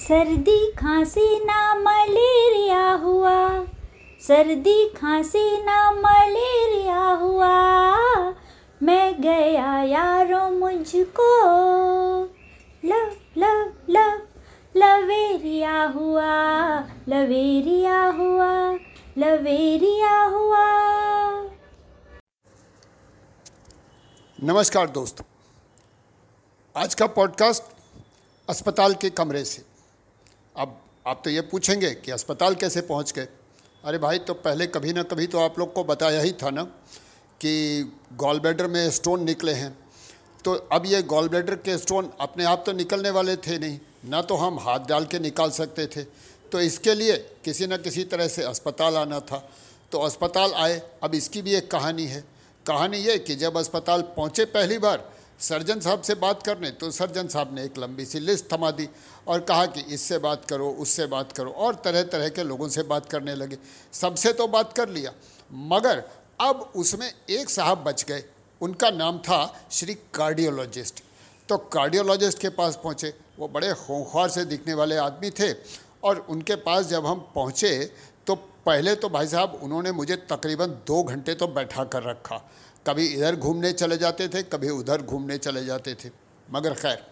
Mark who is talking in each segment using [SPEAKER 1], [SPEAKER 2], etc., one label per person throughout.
[SPEAKER 1] सर्दी खांसी ना मलेरिया हुआ। सर्दी खांसी ना मलेरिया हुआ। मैं गया यारो मुझको। लव लव लव लवेरिया हुआ लवेरिया हुआ लवेरिया हुआ।
[SPEAKER 2] नमस्कार दोस्तों। आज का पॉडकास्ट अस्पताल के कमरे से। अब आप तो ये पूछेंगे कि अस्पताल कैसे पहुँच गए। अरे भाई तो पहले कभी ना कभी तो आप लोग को बताया ही था ना कि गॉल ब्लैडर में स्टोन निकले हैं। तो अब ये गॉल ब्लैडर के स्टोन अपने आप तो निकलने वाले थे नहीं, ना तो हम हाथ डाल के निकाल सकते थे। तो इसके लिए किसी न किसी तरह से अस्पताल आना था। तो अस्पताल आए, अब इसकी भी एक कहानी है। कहानी ये कि जब अस्पताल पहुँचे पहली बार सर्जन साहब से बात करने तो सर्जन साहब ने एक लंबी सी लिस्ट थमा दी और कहा कि इससे बात करो, उससे बात करो और तरह तरह के लोगों से बात करने लगे। सबसे तो बात कर लिया, मगर अब उसमें एक साहब बच गए। उनका नाम था श्री कार्डियोलॉजिस्ट। तो कार्डियोलॉजिस्ट के पास पहुँचे। वो बड़े होंखार से दिखने वाले आदमी थे और उनके पास जब हम पहुँचे तो पहले तो भाई साहब उन्होंने मुझे तकरीबन दो घंटे तो बैठा कर रखा। कभी इधर घूमने चले जाते थे, कभी उधर घूमने चले जाते थे। मगर खैर,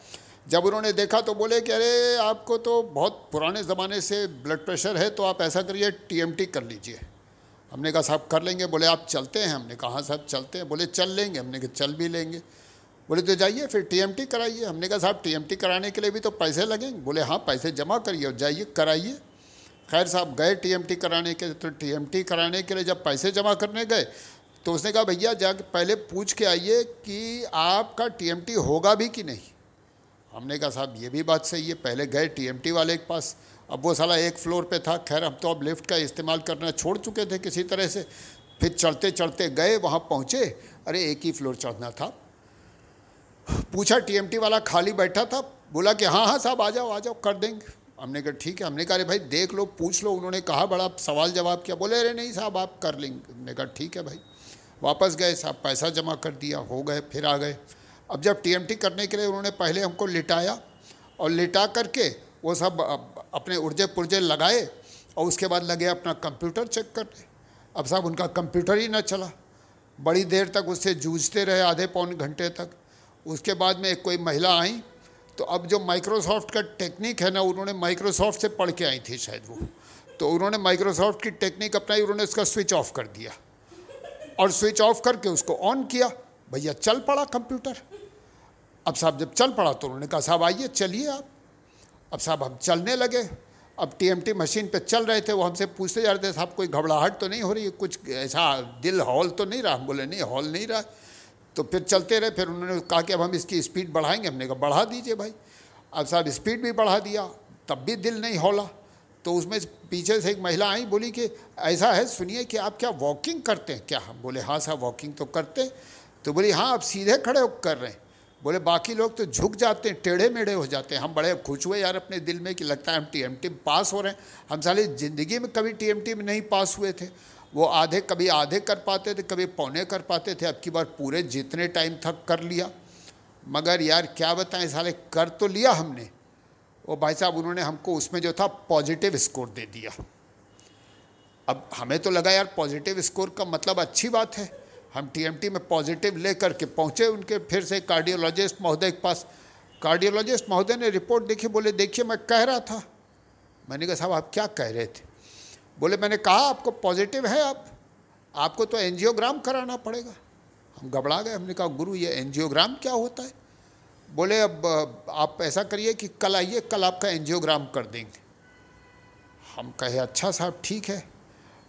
[SPEAKER 2] जब उन्होंने देखा तो बोले कि अरे, आपको तो बहुत पुराने ज़माने से ब्लड प्रेशर है तो आप ऐसा करिए टीएमटी कर लीजिए। हमने कहा, साहब, कर लेंगे। बोले, आप चलते हैं। हमने कहा हाँ साहब, चलते हैं। बोले, चल लेंगे। हमने कहा, चल भी लेंगे। बोले तो जाइए, फिर टीएमटी कराइए। हमने कहा, साहब टीएमटी कराने के लिए भी तो पैसे लगेंगे बोले हाँ पैसे जमा करिए और जाइए, कराइए। खैर साहब, गए टीएमटी कराने के तो टीएमटी कराने के लिए जब पैसे जमा करने गए तो उसने कहा, भैया, जा पहले पूछ के आइए कि आपका टीएमटी होगा भी कि नहीं? हमने कहा, साहब, ये भी बात सही है। पहले गए टीएमटी वाले के पास। अब वो साला एक फ्लोर पे था। खैर हम तो अब लिफ्ट का इस्तेमाल करना छोड़ चुके थे किसी तरह से। फिर चलते चलते गए, वहाँ पहुँचे। अरे, एक ही फ्लोर चढ़ना था। पूछा, टीएमटी वाला खाली बैठा था? बोला कि हाँ हाँ साहब, आ जाओ आ जाओ, कर देंगे। हमने कहा, ठीक है। हमने कहा, अरे भाई, देख लो, पूछ लो। उन्होंने कहा बड़ा सवाल जवाब किया। बोले, अरे नहीं साहब, आप कर लेंगे। हमने कहा, ठीक है भाई। वापस गए साहब पैसा जमा कर दिया, हो गए, फिर आ गए। अब जब टीएमटी करने के लिए उन्होंने पहले हमको लिटाया और लिटा करके वो सब अपने उर्जे पुर्जे लगाए और उसके बाद लगे अपना कंप्यूटर चेक करने। अब साहब उनका कंप्यूटर ही ना चला। बड़ी देर तक उससे जूझते रहे, आधे पौन घंटे तक। उसके बाद में एक कोई महिला आई तो अब जो माइक्रोसॉफ्ट का टेक्निक है ना, उन्होंने माइक्रोसॉफ्ट से पढ़ के आई थी शायद वो। तो उन्होंने माइक्रोसॉफ्ट की टेक्निक अपनाई, उन्होंने उसका स्विच ऑफ़ कर दिया। और स्विच ऑफ़ करके उसको ऑन किया। भैया, चल पड़ा कंप्यूटर अब साहब, जब चल पड़ा तो उन्होंने कहा, साहब, आइए, चलिए आप। अब साहब, हम चलने लगे। अब टीएमटी मशीन पे चल रहे थे, वो हमसे पूछते जा रहे थे, साहब, कोई घबराहट तो नहीं हो रही कुछ ऐसा दिल हॉल तो नहीं रहा? हम बोले, नहीं, हॉल नहीं रहा। तो फिर चलते रहे। फिर उन्होंने कहा कि, अब हम इसकी स्पीड बढ़ाएँगे। हमने कहा, बढ़ा दीजिए भाई। अब साहब स्पीड भी बढ़ा दिया, तब भी दिल नहीं हौला। तो उसमें पीछे से एक महिला आई, बोली कि ऐसा है, सुनिए कि आप क्या वॉकिंग करते हैं? क्या? हम बोले हाँ साहब वॉकिंग तो करते हैं। तो बोली हाँ आप सीधे खड़े होकर कर रहे हैं। बोले, बाकी लोग तो झुक जाते हैं टेढ़े मेढ़े हो जाते हैं। हम बड़े खुश हुए यार अपने दिल में कि लगता है हम टी टीएमटी में पास हो रहे हैं। हम साले ज़िंदगी में कभी टीएमटी में नहीं पास हुए थे। वो आधे, कभी आधे कर पाते थे, कभी पौने कर पाते थे। अब की बार पूरे जितने टाइम तक कर लिया। मगर यार, क्या बताएँ साले, कर तो लिया हमने। वो भाई साहब, उन्होंने हमको उसमें जो था पॉजिटिव स्कोर दे दिया। अब हमें तो लगा यार पॉजिटिव स्कोर का मतलब अच्छी बात है। हम टीएमटी में पॉजिटिव लेकर के पहुँचे उनके फिर से कार्डियोलॉजिस्ट महोदय के पास। कार्डियोलॉजिस्ट महोदय ने रिपोर्ट देखी, बोले, देखिए, मैं कह रहा था। मैंने कहा, साहब, आप क्या कह रहे थे? बोले, मैंने कहा, आपको पॉजिटिव है आप। आपको तो एनजियोग्राम कराना पड़ेगा। हम घबरा गए। हमने कहा, गुरु, ये एनजियोग्राम क्या होता है? बोले, अब आप ऐसा करिए कि कल आइए, कल आपका एनजियोग्राम कर देंगे. हम कहे अच्छा साहब, ठीक है।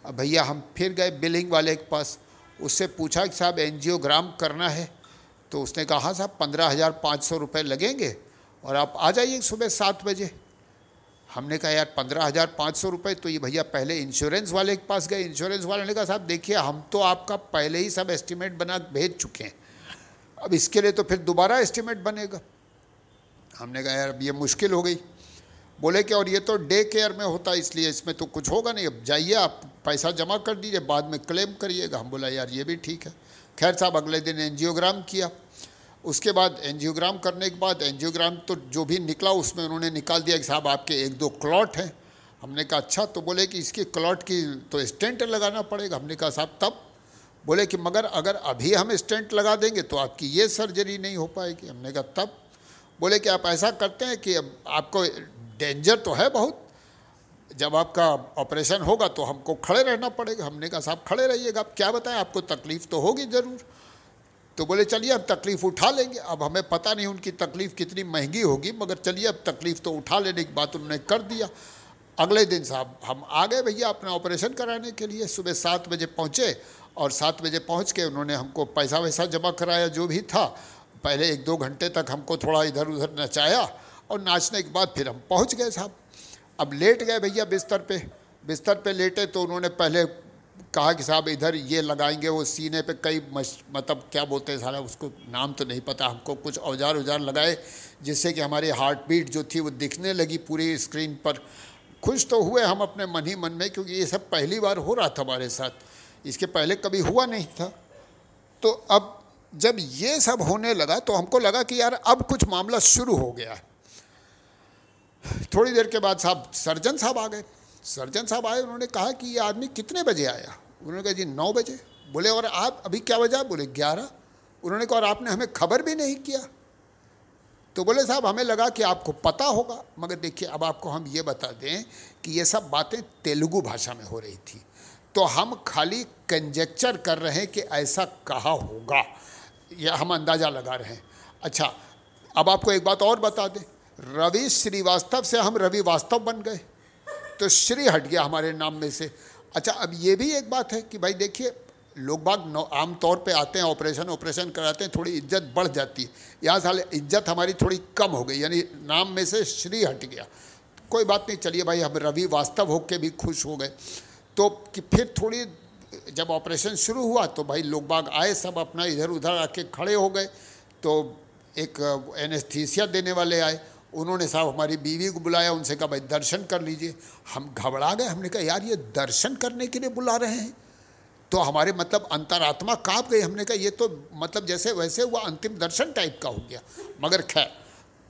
[SPEAKER 2] अब भैया, हम फिर गए बिलिंग वाले के पास। उससे पूछा कि, साहब एनजियोग्राम करना है? तो उसने कहा हाँ साहब, पंद्रह हज़ार पाँच सौ रुपये लगेंगे और आप आ जाइए सुबह सात बजे। हमने कहा, यार, पंद्रह हज़ार पाँच सौ रुपये तो ये भैया पहले इंश्योरेंस वाले के पास गए। इंश्योरेंस वाले ने कहा, साहब, देखिए, हम तो आपका पहले ही सब एस्टिमेट बना, भेज चुके हैं। अब इसके लिए तो फिर दोबारा एस्टिमेट बनेगा। हमने कहा, यार, अब ये मुश्किल हो गई। बोले कि, और ये तो डे केयर में होता है, इसलिए इसमें तो कुछ होगा नहीं। अब जाइए, आप पैसा जमा कर दीजिए, बाद में क्लेम करिएगा। हम बोला, यार, ये भी ठीक है। खैर साहब, अगले दिन एनजियोग्राम किया। उसके बाद एंजियोग्राम करने के बाद एंजियोग्राम तो जो भी निकला, उसमें उन्होंने निकाल दिया कि, साहब, आपके एक दो क्लॉट हैं। हमने कहा अच्छा। तो बोले कि, इसकी क्लॉट की तो स्टेंट लगाना पड़ेगा। हमने कहा, साहब, तब बोले कि मगर अगर अभी हम स्टेंट लगा देंगे तो आपकी ये सर्जरी नहीं हो पाएगी। हमने कहा, तब। बोले कि, आप ऐसा करते हैं कि अब आपको डेंजर तो है बहुत। जब आपका ऑपरेशन होगा तो हमको खड़े रहना पड़ेगा। हमने कहा, साहब, खड़े रहिएगा। आप क्या बताएँ? आपको तकलीफ़ तो होगी ज़रूर। तो बोले, चलिए, अब तकलीफ़ उठा लेंगे। अब हमें पता नहीं उनकी तकलीफ़ कितनी महँगी होगी, मगर चलिए, अब तकलीफ़ तो उठा लेने की बात उन्होंने कर दिया। अगले दिन साहब, हम आ गए भैया अपना ऑपरेशन कराने के लिए। सुबह सात बजे पहुँचे और सात बजे पहुँच के उन्होंने हमको पैसा वैसा जमा कराया, जो भी था। पहले एक दो घंटे तक हमको थोड़ा इधर उधर नचाया और नाचने के बाद फिर हम पहुँच गए साहब। अब लेट गए भैया बिस्तर पे। बिस्तर पे लेटे तो उन्होंने पहले कहा कि साहब, इधर ये लगाएँगे, वो सीने पे कई मतलब क्या बोलते हैं सारा उसको नाम तो नहीं पता, हमको कुछ औज़ार औज़ार लगाए, जिससे कि हमारी हार्ट बीट जो थी वो दिखने लगी पूरी स्क्रीन पर। खुश तो हुए हम अपने मन ही मन में, क्योंकि ये सब पहली बार हो रहा था हमारे साथ। इसके पहले कभी हुआ नहीं था। तो अब जब ये सब होने लगा तो हमको लगा कि यार अब कुछ मामला शुरू हो गया है। थोड़ी देर के बाद साहब, सर्जन साहब आ गए। सर्जन साहब आए, उन्होंने कहा कि ये आदमी कितने बजे आया? उन्होंने कहा, जी, नौ बजे। बोले, और आप, अभी क्या बजा? बोले, ग्यारह। उन्होंने कहा, और आपने हमें खबर भी नहीं किया। तो बोले साहब, हमें लगा कि आपको पता होगा, मगर देखिए, अब आपको हम ये बता दें कि ये सब बातें तेलुगु भाषा में हो रही थी। तो हम खाली कंजेक्चर कर रहे हैं कि ऐसा कहा होगा। या हम अंदाज़ा लगा रहे हैं। अच्छा अब आपको एक बात और बता दें। रवि श्रीवास्तव से हम रवि वास्तव बन गए। तो श्री हट गया हमारे नाम में से। अच्छा अब ये भी एक बात है कि भाई देखिए लोग बाग आम तौर पे आते हैं ऑपरेशन ऑपरेशन कराते हैं, थोड़ी इज़्ज़त बढ़ जाती है। यहाँ साल इज़्ज़त हमारी थोड़ी कम हो गई, यानी नाम में से श्री हट गया। कोई बात नहीं, चलिए भाई, हम रवि वास्तव होके भी खुश हो गए। तो कि फिर थोड़ी, जब ऑपरेशन शुरू हुआ तो भाई लोग बाग आए, सब अपना इधर उधर आके खड़े हो गए। तो एक एनेस्थीसिया देने वाले आए। उन्होंने साहब हमारी बीवी को बुलाया, उनसे कहा, भाई दर्शन कर लीजिए। हम घबरा गए, हमने कहा, यार, ये दर्शन करने के लिए बुला रहे हैं। तो हमारे मतलब अंतरात्मा काँप गई हमने कहा, ये तो मतलब जैसे वैसे हुआ, अंतिम दर्शन टाइप का हो गया। मगर खैर,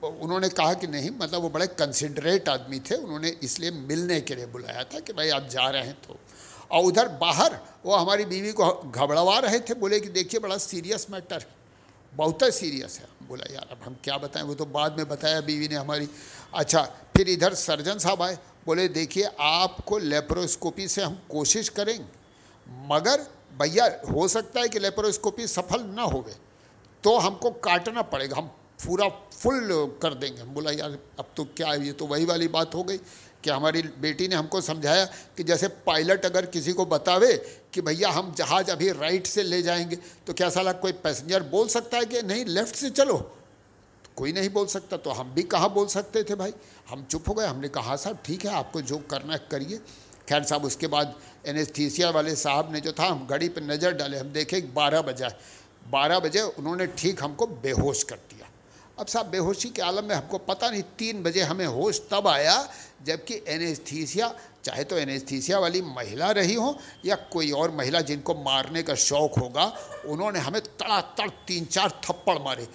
[SPEAKER 2] उन्होंने कहा कि नहीं मतलब वो बड़े कंसिडरेट आदमी थे, उन्होंने इसलिए मिलने के लिए बुलाया था कि भाई आप जा रहे हैं तो। और उधर बाहर, वो हमारी बीवी को घबरावा रहे थे, बोले कि देखिए, बड़ा सीरियस मैटर बहुत ही। सीरियस है बोला, यार, अब हम क्या बताएँ? वो तो बाद में बताया, बीवी ने हमारी। अच्छा फिर इधर सर्जन साहब आए, बोले, देखिए, आपको लेप्रोस्कोपी से हम कोशिश करेंगे। मगर भैया, हो सकता है कि लेप्रोस्कोपी सफल ना होवे तो हमको काटना पड़ेगा, हम पूरा फुल कर देंगे। हम बोला, यार, अब तो क्या है, ये तो वही वाली बात हो गई। कि हमारी बेटी ने हमको समझाया कि जैसे पायलट अगर किसी को बतावे कि भैया, हम जहाज़ अभी राइट से ले जाएँगे तो क्या साला कोई पैसेंजर बोल सकता है कि नहीं, लेफ़्ट से चलो? कोई नहीं बोल सकता तो हम भी कहाँ बोल सकते थे भाई? हम चुप हो गए, हमने कहा, साहब, ठीक है, आपको जो करना करिए। खैर साहब, उसके बाद एनेस्थीसिया वाले साहब ने जो था, हम घड़ी पर नज़र डाले, हम देखे बारह बजा बारह बजे उन्होंने ठीक हमको बेहोश कर दिया। अब साहब, बेहोशी के आलम में हमको पता नहीं, तीन बजे हमें होश तब आया जबकि एनेस्थीसिया चाहे तो एनेस्थीसिया वाली महिला रही हो या कोई और महिला जिनको मारने का शौक़ होगा, उन्होंने हमें तड़ातड़ तीन चार थप्पड़ मारे।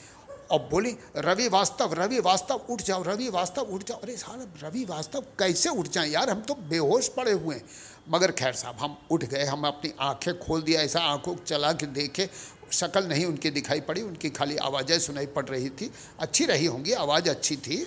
[SPEAKER 2] और बोली, रवि वास्तव रवि वास्तव, उठ जाओ, रवि वास्तव, उठ जाओ। अरे साहब, रवि वास्तव कैसे उठ जाएँ यार? हम तो बेहोश पड़े हुए हैं। मगर खैर साहब, हम उठ गए, हम अपनी आँखें खोल दिया, ऐसा आँखों चला के देखे, शक्ल नहीं उनकी दिखाई पड़ी, उनकी खाली आवाज़ें सुनाई पड़ रही थी। अच्छी रही होंगी, आवाज़ अच्छी थी।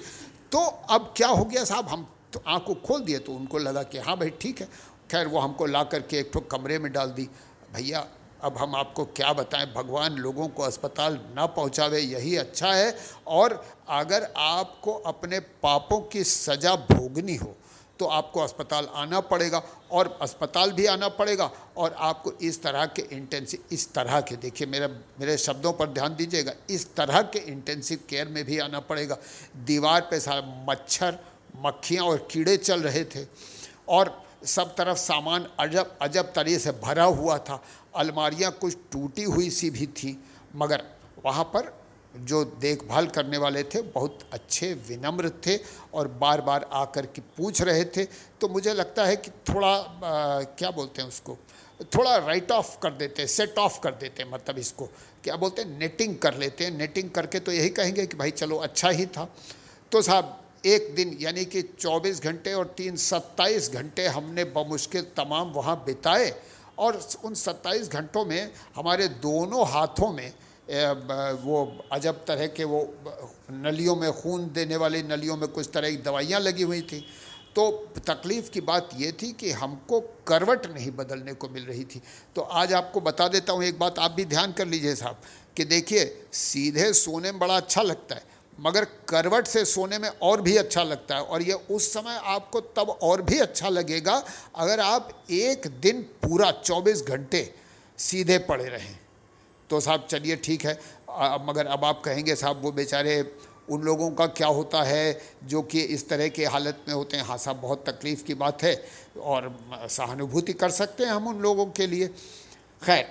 [SPEAKER 2] तो अब क्या हो गया साहब? हम तो आँख खोल दिए तो उनको लगा कि हाँ भाई ठीक है। खैर वो हमको ला करके एक ठो कमरे में डाल दी। भैया अब हम आपको क्या बताएँ? भगवान लोगों को अस्पताल ना पहुंचावे, यही अच्छा है। और अगर आपको अपने पापों की सज़ा भोगनी हो तो आपको अस्पताल आना पड़ेगा और अस्पताल भी आना पड़ेगा। और आपको इस तरह के इंटेंसिव इस तरह के, देखिए मेरे मेरे शब्दों पर ध्यान दीजिएगा, इस तरह के इंटेंसिव केयर में भी आना पड़ेगा। दीवार पे सारा मच्छर, मक्खियाँ और कीड़े चल रहे थे और सब तरफ़ सामान अजब अजब तरह से भरा हुआ था। अलमारियाँ कुछ टूटी हुई सी भी थी मगर वहाँ पर जो देखभाल करने वाले थे बहुत अच्छे विनम्र थे और बार बार आकर के पूछ रहे थे। तो मुझे लगता है कि थोड़ा आ, क्या बोलते हैं उसको थोड़ा राइट ऑफ़ कर देते सेट ऑफ़ कर देते मतलब इसको क्या बोलते हैं नेटिंग कर लेते हैं। नेटिंग करके तो यही कहेंगे कि भाई चलो अच्छा ही था। तो साहब एक दिन यानी कि 24 घंटे और तीन सत्ताईस घंटे हमने बमुश्किल तमाम वहाँ बिताए और उन 27 घंटों में हमारे दोनों हाथों में वो अजब तरह के वो नलियों में खून देने वाली नलियों में कुछ तरह की दवाइयाँ लगी हुई थी। तो तकलीफ़ की बात ये थी कि हमको करवट नहीं बदलने को मिल रही थी। तो आज आपको बता देता हूँ, एक बात आप भी ध्यान कर लीजिए साहब, कि देखिए, सीधे सोने में बड़ा अच्छा लगता है। मगर करवट से सोने में और भी अच्छा लगता है। और ये उस समय आपको तब और भी अच्छा लगेगा अगर आप एक दिन पूरा 24 घंटे सीधे पड़े रहें। तो साहब, चलिए ठीक है। मगर अब आप कहेंगे, साहब, वो बेचारे, उन लोगों का क्या होता है जो कि इस तरह के हालत में होते हैं? हाँ साहब, बहुत तकलीफ़ की बात है और सहानुभूति कर सकते हैं हम उन लोगों के लिए। खैर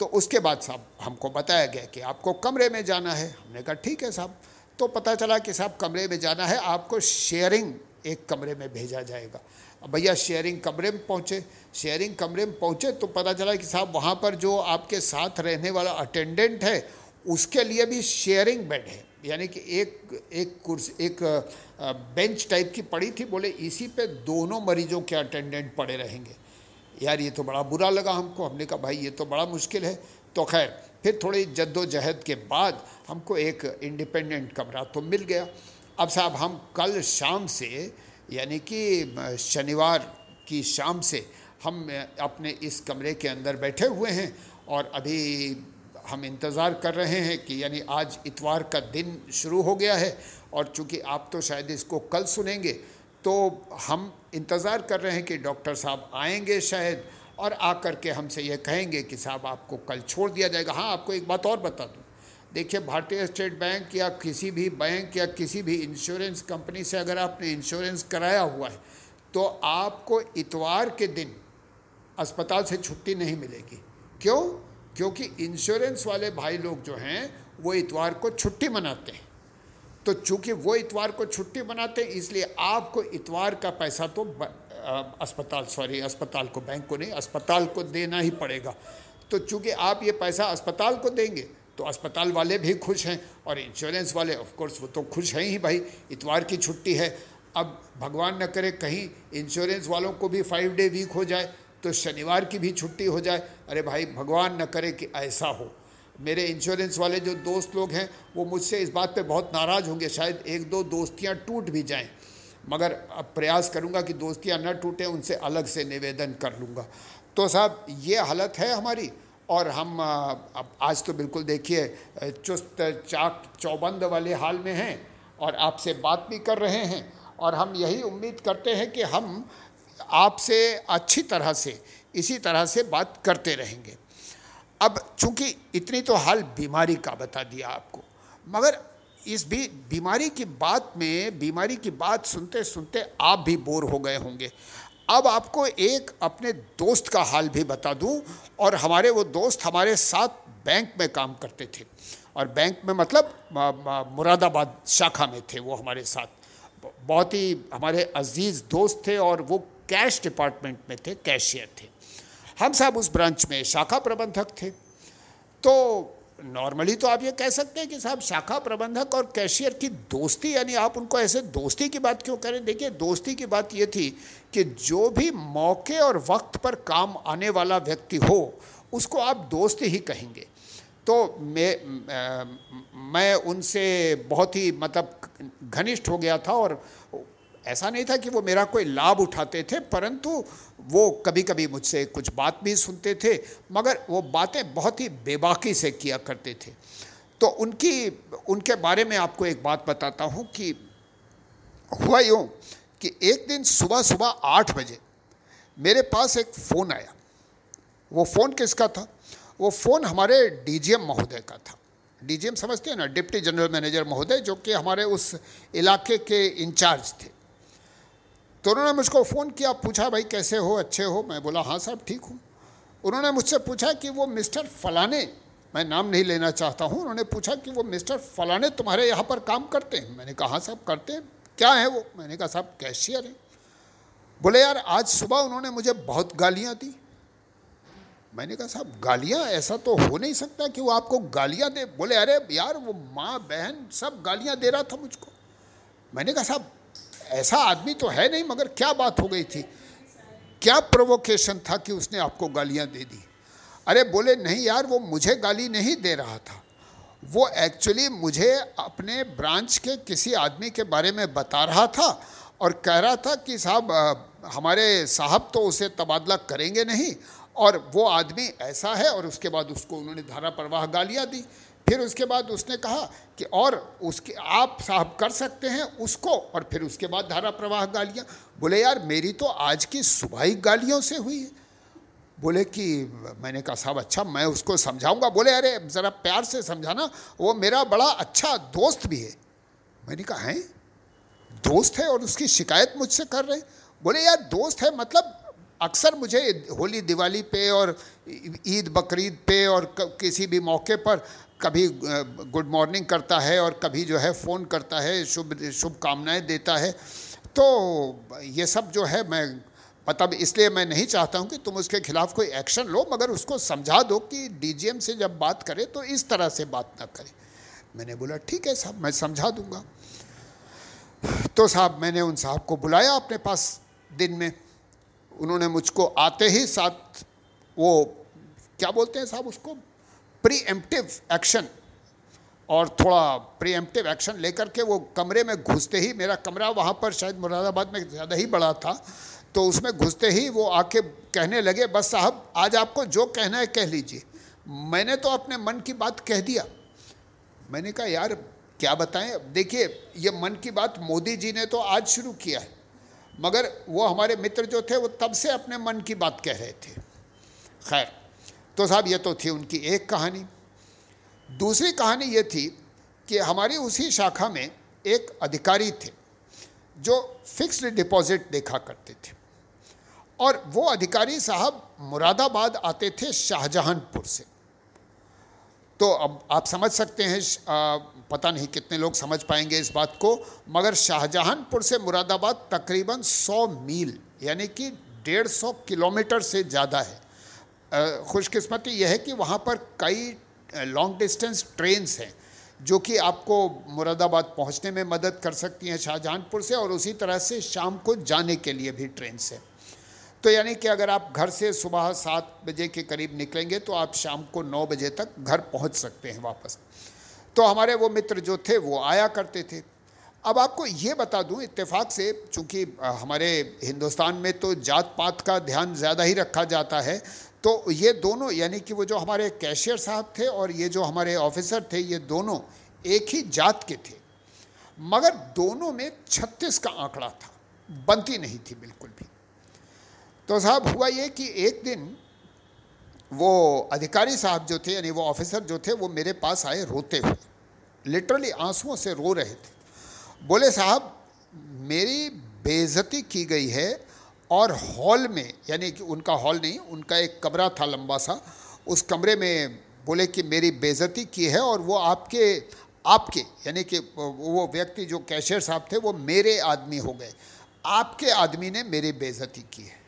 [SPEAKER 2] तो उसके बाद साहब हमको बताया गया कि आपको कमरे में जाना है। हमने कहा, ठीक है साहब। तो पता चला कि साहब कमरे में जाना है, आपको शेयरिंग एक कमरे में भेजा जाएगा। भैया, शेयरिंग कमरे में पहुँचे, शेयरिंग कमरे में पहुँचे तो पता चला कि साहब वहाँ पर जो आपके साथ रहने वाला अटेंडेंट है, उसके लिए भी शेयरिंग बेड है। यानी कि एक एक कुर्सी, एक बेंच टाइप की पड़ी थी, बोले इसी पे दोनों मरीजों के अटेंडेंट पड़े रहेंगे। यार, ये तो बड़ा बुरा लगा हमको। हमने कहा, भाई, ये तो बड़ा मुश्किल है। तो खैर फिर थोड़ी जद्दोजहद के बाद हमको एक इंडिपेंडेंट कमरा तो मिल गया। अब साहब, हम कल शाम से, यानी कि शनिवार की शाम से हम अपने इस कमरे के अंदर बैठे हुए हैं और अभी हम इंतज़ार कर रहे हैं कि, यानी आज इतवार का दिन शुरू हो गया है और चूँकि आप तो शायद इसको कल सुनेंगे तो हम इंतज़ार कर रहे हैं कि डॉक्टर साहब आएँगे शायद और आकर के हमसे ये कहेंगे कि साहब, आपको कल छोड़ दिया जाएगा। हाँ आपको एक बात और बता दूँ। देखिए, भारतीय स्टेट बैंक या किसी भी बैंक या किसी भी इंश्योरेंस कंपनी से अगर आपने इंश्योरेंस कराया हुआ है तो आपको इतवार के दिन अस्पताल से छुट्टी नहीं मिलेगी। क्यों? क्योंकि इंश्योरेंस वाले भाई लोग जो हैं, वो इतवार को छुट्टी मनाते हैं। तो चूँकि वो इतवार को छुट्टी मनाते हैं, इसलिए आपको इतवार का पैसा तो अस्पताल सॉरी अस्पताल को बैंक को नहीं, अस्पताल को देना ही पड़ेगा। तो चूँकि आप ये पैसा अस्पताल को देंगे तो अस्पताल वाले भी खुश हैं और इंश्योरेंस वाले ऑफ़ कोर्स वो तो खुश हैं ही भाई, इतवार की छुट्टी है। अब भगवान न करे कहीं इंश्योरेंस वालों को भी फाइव डे वीक हो जाए तो शनिवार की भी छुट्टी हो जाए। अरे भाई, भगवान न करे कि ऐसा हो। मेरे इंश्योरेंस वाले जो दोस्त लोग हैं, वो मुझसे इस बात पे बहुत नाराज़ होंगे, शायद एक दो दोस्तियाँ टूट भी जाएँ। मगर अब प्रयास करूँगा कि दोस्तियाँ न टूटें, उनसे अलग से निवेदन कर लूँगा। तो साहब, ये हालत है हमारी और हम अब आज तो बिल्कुल देखिए चुस्त चाक चौबंद वाले हाल में हैं और आपसे बात भी कर रहे हैं और हम यही उम्मीद करते हैं कि हम आपसे अच्छी तरह से, इसी तरह से बात करते रहेंगे। अब चूँकि इतनी तो हाल बीमारी का बता दिया आपको, मगर इस भी बीमारी की बात में, बीमारी की बात सुनते सुनते आप भी बोर हो गए होंगे। अब आपको एक अपने दोस्त का हाल भी बता दूँ, और हमारे वो दोस्त हमारे साथ बैंक में काम करते थे। और बैंक में मतलब मुरादाबाद शाखा में थे वो हमारे साथ। बहुत ही हमारे अज़ीज़ दोस्त थे और वो कैश डिपार्टमेंट में थे, कैशियर थे। हम साहब उस ब्रांच में शाखा प्रबंधक थे। तो नॉर्मली तो आप ये कह सकते हैं कि साहब, शाखा प्रबंधक और कैशियर की दोस्ती, यानी आप उनको ऐसे दोस्ती की बात क्यों करें? देखिए, दोस्ती की बात ये थी कि जो भी मौके और वक्त पर काम आने वाला व्यक्ति हो, उसको आप दोस्त ही कहेंगे। तो मैं मैं उनसे बहुत ही मतलब घनिष्ठ हो गया था और ऐसा नहीं था कि वो मेरा कोई लाभ उठाते थे, परंतु वो कभी कभी मुझसे कुछ बात भी सुनते थे, मगर वो बातें बहुत ही बेबाकी से किया करते थे। तो उनकी, उनके बारे में आपको एक बात बताता हूँ कि हुआ यूँ कि एक दिन सुबह सुबह आठ बजे मेरे पास एक फ़ोन आया। वो फ़ोन किसका था? वो फ़ोन हमारे डीजीएम महोदय का था। डीजीएम समझते हैं ना, डिप्टी जनरल मैनेजर महोदय, जो कि हमारे उस इलाके के इंचार्ज थे। तो उन्होंने मुझको फ़ोन किया, पूछा, भाई, कैसे हो? अच्छे हो? मैं बोला हाँ साहब, ठीक हूँ। उन्होंने मुझसे पूछा कि, वो मिस्टर फलाने, मैं नाम नहीं लेना चाहता हूँ। उन्होंने पूछा कि, वो मिस्टर फलाने तुम्हारे यहाँ पर काम करते हैं? मैंने कहा हाँ साहब, करते हैं। क्या है वो? मैंने कहा, साहब, कैशियर हैं। बोले, यार, आज सुबह उन्होंने मुझे बहुत गालियाँ दी। मैंने कहा, साहब, गालियाँ? ऐसा तो हो नहीं सकता कि वो आपको गालियाँ दे। बोले, अरे यार, वो माँ, बहन सब गालियाँ दे रहा था मुझको। मैंने कहा, साहब ऐसा आदमी तो है नहीं, मगर क्या बात हो गई थी? क्या प्रोवोकेशन था कि उसने आपको गालियाँ दे दी? अरे बोले, नहीं यार, वो मुझे गाली नहीं दे रहा था। वो एक्चुअली मुझे अपने ब्रांच के किसी आदमी के बारे में बता रहा था और कह रहा था कि साहब हमारे साहब तो उसे तबादला करेंगे नहीं और वो आदमी ऐसा है और उसके बाद उसको उन्होंने धारा प्रवाह गालियाँ दी। फिर उसके बाद उसने कहा कि और उसके, आप साहब कर सकते हैं उसको। और फिर उसके बाद धारा प्रवाह गालियाँ। बोले, यार, मेरी तो आज की सुबह ही गालियों से हुई है। बोले कि, मैंने कहा, साहब अच्छा मैं उसको समझाऊँगा। बोले, अरे, ज़रा प्यार से समझाना, वो मेरा बड़ा अच्छा दोस्त भी है। मैंने कहा, है? दोस्त है और उसकी शिकायत मुझसे कर रहे बोले, यार, दोस्त है मतलब अक्सर मुझे होली दिवाली पे और ईद बकरीद पे और किसी भी मौके पर कभी गुड मॉर्निंग करता है और कभी जो है फ़ोन करता है, शुभ, शुभकामनाएँ देता है। तो ये सब जो है मैं मतलब इसलिए मैं नहीं चाहता हूँ कि तुम उसके खिलाफ़ कोई एक्शन लो, मगर उसको समझा दो कि डीजीएम से जब बात करे तो इस तरह से बात ना करे। मैंने बोला, ठीक है साहब, मैं समझा दूँगा। तो साहब, मैंने उन साहब को बुलाया अपने पास दिन में। उन्होंने मुझको आते ही साथ वो, क्या बोलते हैं साहब उसको? प्री एम्प्टिव एक्शन और थोड़ा प्री एम्प्टिव एक्शन लेकर के वो कमरे में घुसते ही, मेरा कमरा वहाँ पर शायद मुरादाबाद में ज़्यादा ही बड़ा था तो उसमें घुसते ही वो आके कहने लगे, बस साहब, आज आपको जो कहना है कह लीजिए। मैंने तो अपने मन की बात कह दिया। मैंने कहा, यार, क्या बताएँ? देखिए, ये मन की बात मोदी जी ने तो आज शुरू किया है, मगर वो हमारे मित्र जो थे, वो तब से अपने मन की बात कह रहे थे। खैर तो साहब, ये तो थी उनकी एक कहानी। दूसरी कहानी ये थी कि हमारी उसी शाखा में एक अधिकारी थे जो फिक्स्ड डिपॉजिट देखा करते थे। और वो अधिकारी साहब मुरादाबाद आते थे शाहजहांपुर से। तो अब आप समझ सकते हैं पता नहीं कितने लोग समझ पाएँगे इस बात को, मगर शाहजहांपुर से मुरादाबाद तकरीबन 100 मील, यानी कि डेढ़ सौ किलोमीटर से ज़्यादा है। खुशकिस्मती यह है कि वहाँ पर कई लॉन्ग डिस्टेंस ट्रेन्स हैं, जो कि आपको मुरादाबाद पहुँचने में मदद कर सकती हैं शाहजहांपुर से और उसी तरह से शाम को जाने के लिए भी ट्रेन से तो यानी कि अगर आप घर से सुबह सात बजे के करीब निकलेंगे तो आप शाम को नौ बजे तक घर पहुँच सकते हैं वापस। तो हमारे वो मित्र जो थे, वो आया करते थे। अब आपको ये बता दूँ, इत्तेफाक से, चूँकि हमारे हिंदुस्तान में तो जात पात का ध्यान ज़्यादा ही रखा जाता है तो ये दोनों, यानी कि वो जो हमारे कैशियर साहब थे और ये जो हमारे ऑफिसर थे, ये दोनों एक ही जात के थे। मगर दोनों में छत्तीस का आंकड़ा था, बनती नहीं थी बिल्कुल भी। तो साहब, हुआ ये कि एक दिन वो अधिकारी साहब जो थे, यानी वो ऑफिसर जो थे, वो मेरे पास आए रोते हुए। लिटरली आंसुओं से रो रहे थे। बोले, साहब, मेरी बेइज्जती की गई है और हॉल में, यानी कि उनका हॉल नहीं, उनका एक कमरा था लंबा सा, उस कमरे में बोले कि मेरी बेजती की है और वो आपके आपके, यानी कि वो व्यक्ति जो कैशियर साहब थे, वो मेरे आदमी हो गए। आपके आदमी ने मेरी बेजती की है।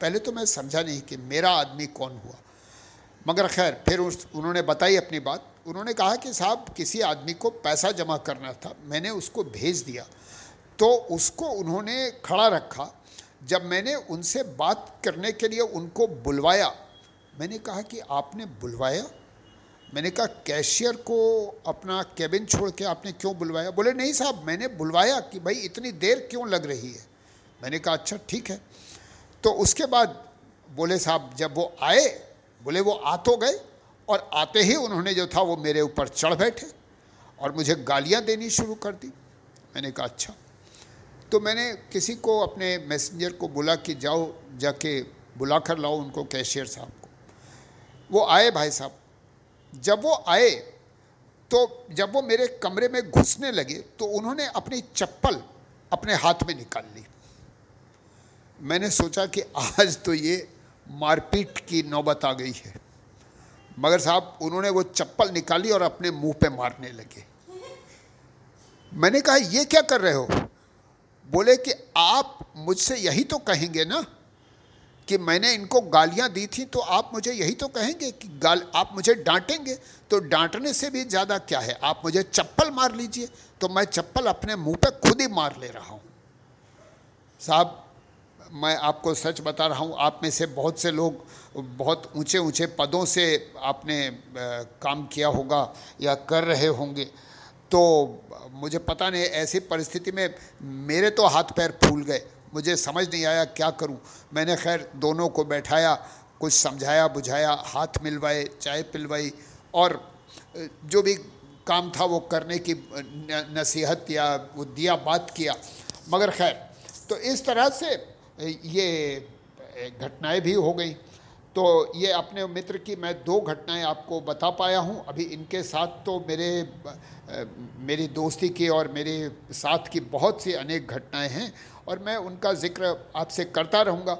[SPEAKER 2] पहले तो मैं समझा नहीं कि मेरा आदमी कौन हुआ। मगर खैर, फिर उस, उन्होंने बताई अपनी बात। उन्होंने कहा कि साहब, किसी आदमी को पैसा जमा करना था, मैंने उसको भेज दिया। तो उसको उन्होंने खड़ा रखा जब मैंने उनसे बात करने के लिए उनको बुलवाया, मैंने कहा कि आपने बुलवाया? मैंने कहा, कैशियर को अपना कैबिन छोड़ के आपने क्यों बुलवाया? बोले, नहीं साहब, मैंने बुलवाया कि भाई इतनी देर क्यों लग रही है? मैंने कहा अच्छा ठीक है। तो उसके बाद बोले, साहब, जब वो आए, बोले, वो आ तो गए और आते ही उन्होंने जो था वो मेरे ऊपर चढ़ बैठे और मुझे गालियाँ देनी शुरू कर दी। मैंने कहा अच्छा तो मैंने किसी को अपने मैसेंजर को बोला कि जाओ जाके बुला कर लाओ उनको कैशियर साहब को। वो आए भाई साहब। जब वो आए तो जब वो मेरे कमरे में घुसने लगे तो उन्होंने अपनी चप्पल अपने हाथ में निकाल ली। मैंने सोचा कि आज तो ये मारपीट की नौबत आ गई है। मगर साहब, उन्होंने वो चप्पल निकाली और अपने मुँह पे मारने लगे। मैंने कहा, ये क्या कर रहे हो? बोले कि आप मुझसे यही तो कहेंगे ना कि मैंने इनको गालियाँ दी थी तो आप मुझे यही तो कहेंगे कि गाल, आप मुझे डांटेंगे? तो डांटने से भी ज़्यादा क्या है? आप मुझे चप्पल मार लीजिए तो मैं चप्पल अपने मुँह पे खुद ही मार ले रहा हूँ। साहब, मैं आपको सच बता रहा हूँ, आप में से बहुत से लोग बहुत ऊँचे ऊँचे पदों से आपने काम किया होगा या कर रहे होंगे। तो मुझे पता नहीं, ऐसी परिस्थिति में मेरे तो हाथ पैर फूल गए। मुझे समझ नहीं आया क्या करूँ। मैंने खैर दोनों को बैठाया, कुछ समझाया, बुझाया, हाथ मिलवाए, चाय पिलवाई और जो भी काम था वो करने की नसीहत या वो दिया बात किया। मगर खैर तो इस तरह से ये घटनाएँ भी हो गई। तो ये अपने मित्र की मैं दो घटनाएँ आपको बता पाया हूँ। अभी इनके साथ तो मेरे मेरी दोस्ती की और मेरे साथ की बहुत सी अनेक घटनाएँ हैं और मैं उनका ज़िक्र आपसे करता रहूँगा।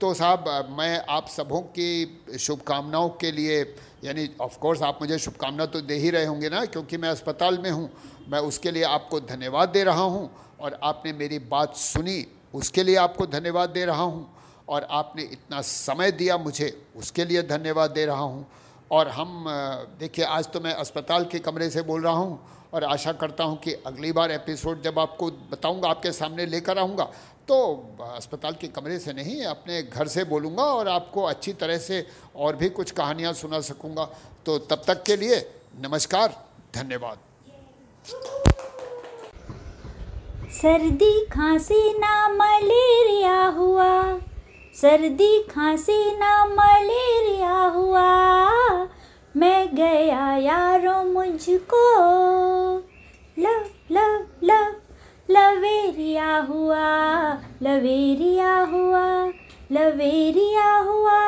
[SPEAKER 2] तो साहब, मैं आप सबों की शुभकामनाओं के लिए, यानी ऑफ़ कोर्स आप मुझे शुभकामना तो दे ही रहे होंगे ना, क्योंकि मैं अस्पताल में हूँ, मैं उसके लिए आपको धन्यवाद दे रहा हूँ और आपने मेरी बात सुनी, उसके लिए आपको धन्यवाद दे रहा हूँ। और आपने इतना समय दिया मुझे, उसके लिए धन्यवाद दे रहा हूँ। और हम देखिए, आज तो मैं अस्पताल के कमरे से बोल रहा हूँ और आशा करता हूँ कि अगली बार एपिसोड जब आपको बताऊँगा, आपके सामने लेकर आऊँगा तो अस्पताल के कमरे से नहीं, अपने घर से बोलूँगा और आपको अच्छी तरह से और भी कुछ कहानियाँ सुना सकूँगा। तो तब तक के लिए नमस्कार, धन्यवाद।
[SPEAKER 1] सर्दी खांसी ना मलेरिया हुआ। सर्दी खांसी ना मलेरिया हुआ। मैं गया यारो मुझको। लव लव लव लवेरिया हुआ लवेरिया हुआ लवेरिया हुआ।